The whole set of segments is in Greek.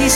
你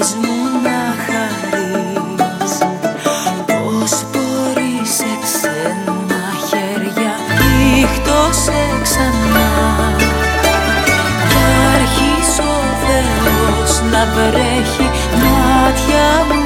Πες μου να χαρείς. Πώς μπορείς σε ξένα χέρια Ρίχτωσε ξανά; Θα αρχίσει ο Θεός να βρέχει μάτια μου